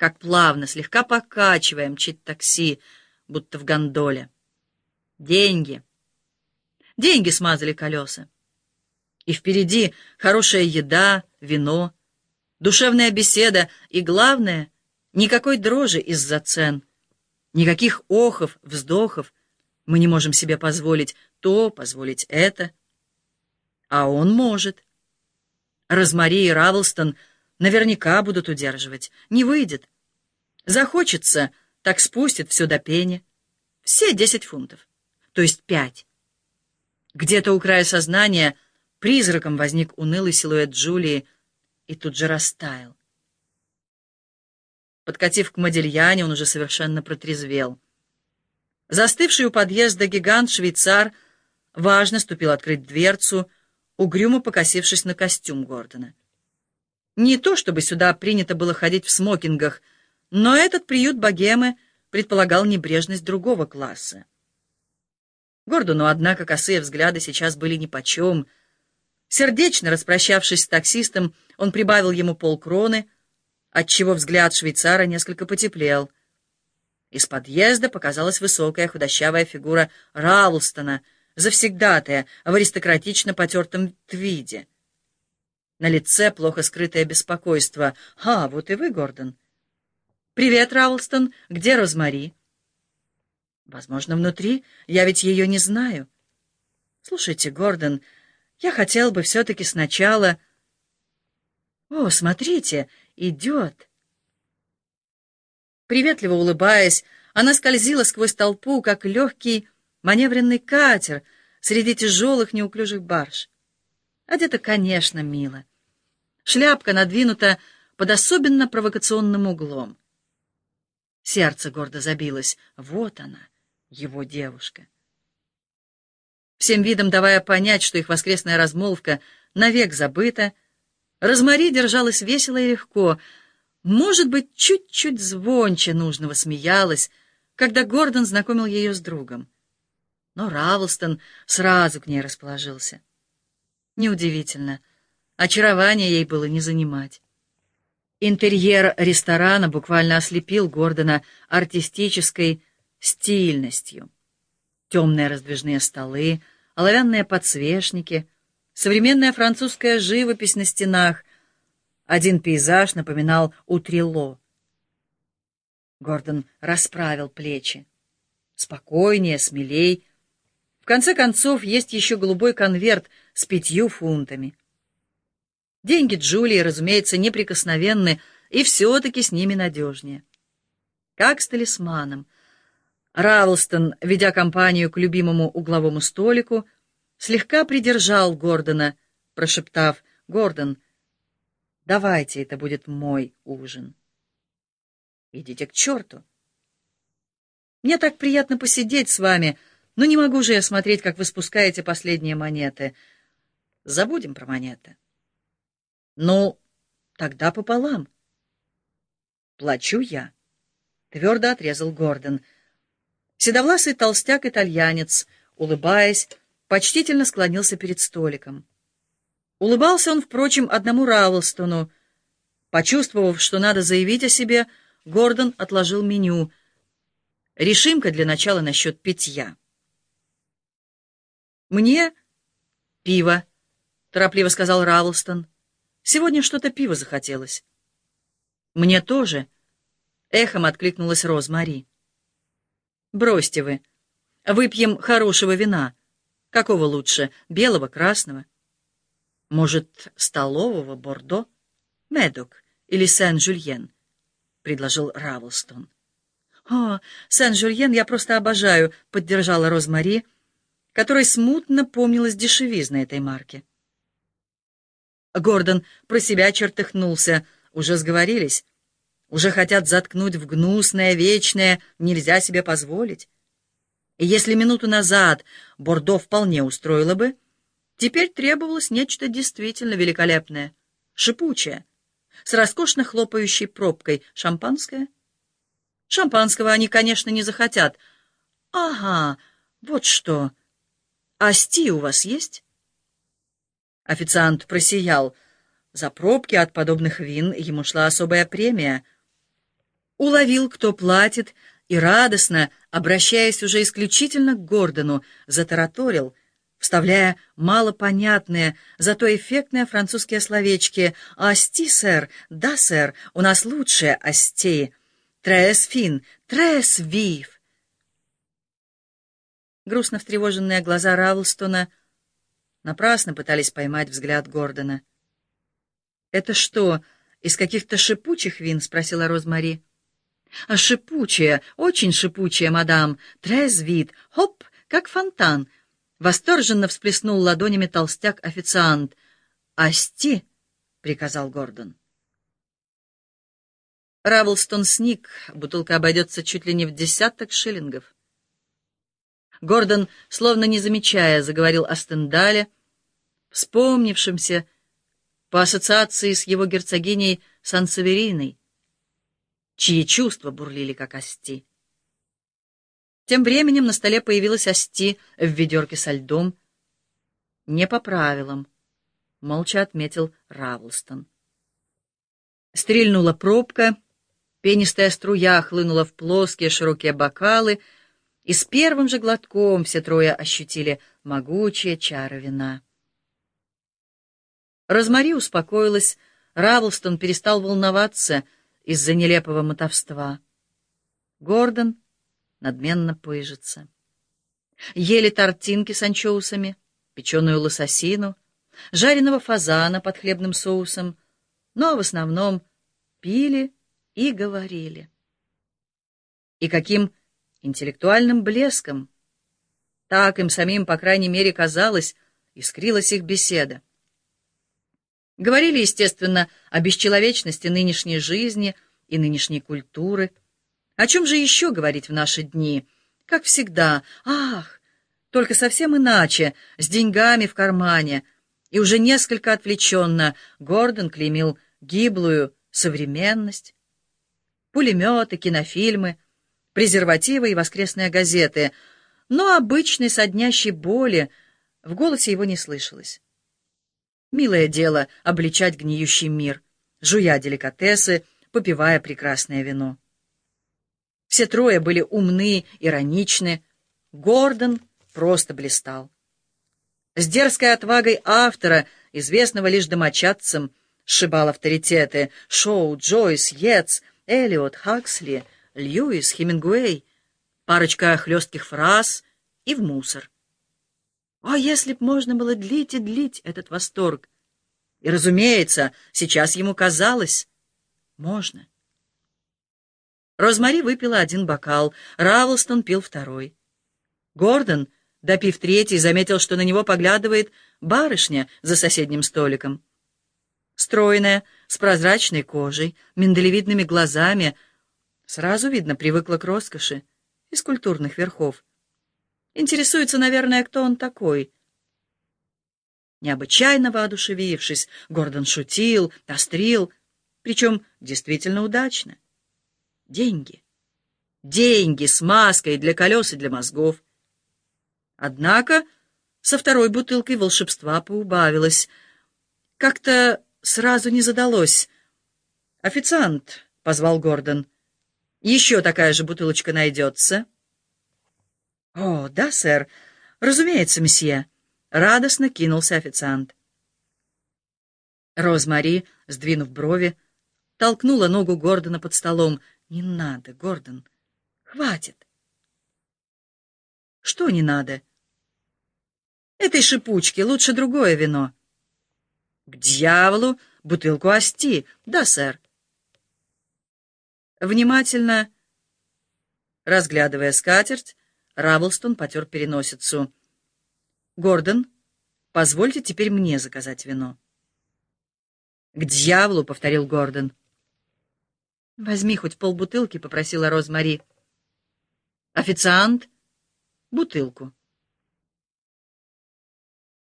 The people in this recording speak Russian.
как плавно, слегка покачивая, мчит такси, будто в гондоле. Деньги. Деньги смазали колеса. И впереди хорошая еда, вино, душевная беседа и, главное, никакой дрожи из-за цен, никаких охов, вздохов. Мы не можем себе позволить то, позволить это. А он может. Розмари и Равлстон наверняка будут удерживать. Не выйдет. Захочется, так спустит все до пени. Все десять фунтов. То есть пять. Где-то у края сознания призраком возник унылый силуэт Джулии и тут же растаял. Подкатив к Модельяне, он уже совершенно протрезвел. Застывший у подъезда гигант-швейцар важно ступил открыть дверцу, угрюмо покосившись на костюм Гордона. Не то чтобы сюда принято было ходить в смокингах, но этот приют богемы предполагал небрежность другого класса. Гордону, однако, косые взгляды сейчас были нипочем. Сердечно распрощавшись с таксистом, он прибавил ему полкроны, отчего взгляд швейцара несколько потеплел. Из подъезда показалась высокая худощавая фигура Раулстона — завсегдатая, в аристократично потертом твиде. На лице плохо скрытое беспокойство. «А, вот и вы, Гордон». «Привет, Раулстон. Где Розмари?» «Возможно, внутри. Я ведь ее не знаю». «Слушайте, Гордон, я хотел бы все-таки сначала...» «О, смотрите, идет!» Приветливо улыбаясь, она скользила сквозь толпу, как легкий маневренный катер среди тяжелых неуклюжих барж. Одета, конечно, мило. Шляпка надвинута под особенно провокационным углом. Сердце гордо забилось. Вот она, его девушка. Всем видом давая понять, что их воскресная размолвка навек забыта, Розмари держалась весело и легко, может быть, чуть-чуть звонче нужного смеялась, когда Гордон знакомил ее с другом но Равлстон сразу к ней расположился. Неудивительно, очарование ей было не занимать. Интерьер ресторана буквально ослепил Гордона артистической стильностью. Темные раздвижные столы, оловянные подсвечники, современная французская живопись на стенах. Один пейзаж напоминал утрело. Гордон расправил плечи. Спокойнее, смелей, конце концов, есть еще голубой конверт с пятью фунтами. Деньги Джулии, разумеется, неприкосновенны, и все-таки с ними надежнее. Как с талисманом. Равлстон, ведя компанию к любимому угловому столику, слегка придержал Гордона, прошептав «Гордон, давайте это будет мой ужин». «Идите к черту!» «Мне так приятно посидеть с вами», но не могу же я смотреть, как вы спускаете последние монеты. Забудем про монеты. Ну, тогда пополам. Плачу я. Твердо отрезал Гордон. Седовласый толстяк-итальянец, улыбаясь, почтительно склонился перед столиком. Улыбался он, впрочем, одному Равлстону. Почувствовав, что надо заявить о себе, Гордон отложил меню. Решимка для начала насчет питья. «Мне пиво», — торопливо сказал Равлстон. «Сегодня что-то пиво захотелось». «Мне тоже», — эхом откликнулась Розмари. «Бросьте вы. Выпьем хорошего вина. Какого лучше, белого, красного? Может, столового, бордо? Медок или Сен-Жюльен?» — предложил Равлстон. «О, Сен-Жюльен я просто обожаю», — поддержала Розмари, — которой смутно помнилась дешевизна этой марки. Гордон про себя чертыхнулся. Уже сговорились. Уже хотят заткнуть в гнусное, вечное, нельзя себе позволить. И если минуту назад Бордо вполне устроило бы, теперь требовалось нечто действительно великолепное, шипучее, с роскошно хлопающей пробкой. Шампанское? Шампанского они, конечно, не захотят. Ага, вот что... «Асти у вас есть?» Официант просиял. За пробки от подобных вин ему шла особая премия. уловил, кто платит, и радостно, обращаясь уже исключительно к Гордону, затараторил, вставляя малопонятные, зато эффектные французские словечки «Асти, сэр! Да, сэр! У нас лучшие асти! Трес фин! Трес вив!» Грустно встревоженные глаза Равлстона напрасно пытались поймать взгляд Гордона. «Это что, из каких-то шипучих вин?» — спросила Розмари. «А шипучая, очень шипучая, мадам, трезвит, хоп, как фонтан!» Восторженно всплеснул ладонями толстяк-официант. «Асти!» — приказал Гордон. Равлстон сник, бутылка обойдется чуть ли не в десяток шиллингов. Гордон, словно не замечая, заговорил о Стендале, вспомнившемся по ассоциации с его герцогиней Сан-Савериной, чьи чувства бурлили, как ости. Тем временем на столе появилась ости в ведерке со льдом. Не по правилам, молча отметил Равлстон. Стрельнула пробка, пенистая струя хлынула в плоские широкие бокалы, и с первым же глотком все трое ощутили могучие чары вина. Розмари успокоилась, Равлстон перестал волноваться из-за нелепого мотовства. Гордон надменно пыжится. Ели тортинки с анчоусами, печеную лососину, жареного фазана под хлебным соусом, но в основном пили и говорили. И каким интеллектуальным блеском, так им самим, по крайней мере, казалось, искрилась их беседа. Говорили, естественно, о бесчеловечности нынешней жизни и нынешней культуры. О чем же еще говорить в наши дни? Как всегда, ах, только совсем иначе, с деньгами в кармане. И уже несколько отвлеченно Гордон клеймил гиблую современность. Пулеметы, кинофильмы, презервативы и воскресные газеты. Но обычной соднящей боли в голосе его не слышалось. Милое дело обличать гниющий мир, жуя деликатесы, попивая прекрасное вино. Все трое были умны, ироничны. Гордон просто блистал. С дерзкой отвагой автора, известного лишь домочадцам, сшибал авторитеты Шоу, Джойс, Йетс, Эллиот, Хаксли, Льюис, Хемингуэй, парочка хлестких фраз и в мусор. О, если б можно было длить и длить этот восторг! И, разумеется, сейчас ему казалось, можно. Розмари выпила один бокал, Равлстон пил второй. Гордон, допив третий, заметил, что на него поглядывает барышня за соседним столиком. Стройная, с прозрачной кожей, миндалевидными глазами, сразу видно, привыкла к роскоши из культурных верхов. Интересуется, наверное, кто он такой. Необычайно воодушевившись, Гордон шутил, острил, причем действительно удачно. Деньги. Деньги с маской для колес и для мозгов. Однако со второй бутылкой волшебства поубавилось. Как-то сразу не задалось. «Официант», — позвал Гордон, — «еще такая же бутылочка найдется». «О, да, сэр. Разумеется, месье», — радостно кинулся официант. Розмари, сдвинув брови, толкнула ногу Гордона под столом. «Не надо, Гордон. Хватит». «Что не надо?» «Этой шипучки лучше другое вино». «К дьяволу! Бутылку ости! Да, сэр». Внимательно разглядывая скатерть, Равлстон потер переносицу. «Гордон, позвольте теперь мне заказать вино». «К дьяволу!» — повторил Гордон. «Возьми хоть полбутылки», — попросила Розмари. «Официант, бутылку».